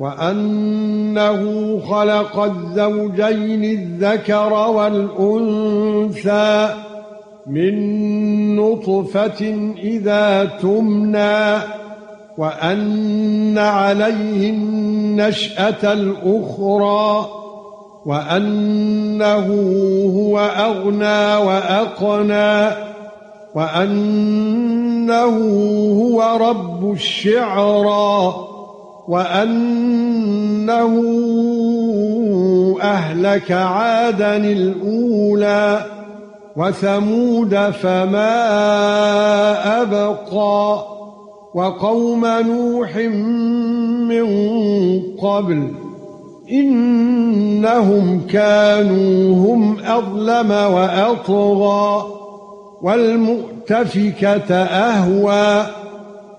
وأنه خلق الزوجين الذكر والأنثى من نطفة إذا تمنى وأن عليه النشأة الأخرى وأنه هو أغنى وأقنى وأنه هو رب الشعرى. وأنه أهلك عادا الأولى وثمود فما أبقى وقوم نوح من قبل إنهم كانوا هم أظلم وأطغى والمؤتفكة أهوى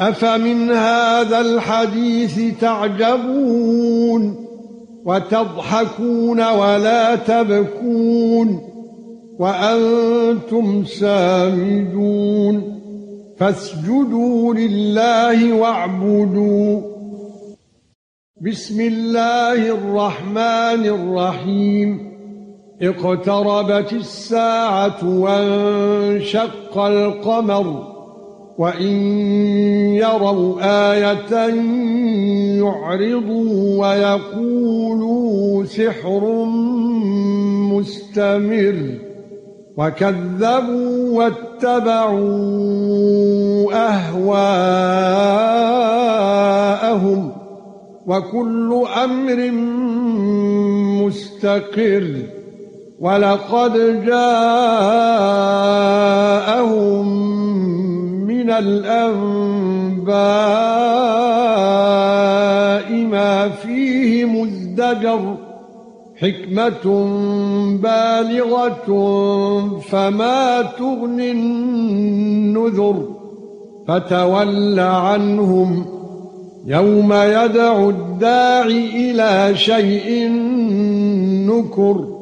أفمن هذا الحديث تعجبون وتضحكون ولا تبكون وأنتم سامدون فاسجدوا لله واعبدوا بسم الله الرحمن الرحيم اقتربت الساعة وانشق القمر وَإِن يَرَوْا آيَةً يُعْرِضُوا وَيَقُولُوا سِحْرٌ مُسْتَمِرٌّ وَكَذَّبُوا وَاتَّبَعُوا أَهْوَاءَهُمْ وَكُلُّ أَمْرٍ مُسْتَقِرٌّ وَلَقَدْ جَاءَهُم من الأنباء ما فيه مزدجر حكمة بالغة فما تغني النذر فتول عنهم يوم يدعو الداعي إلى شيء نكر.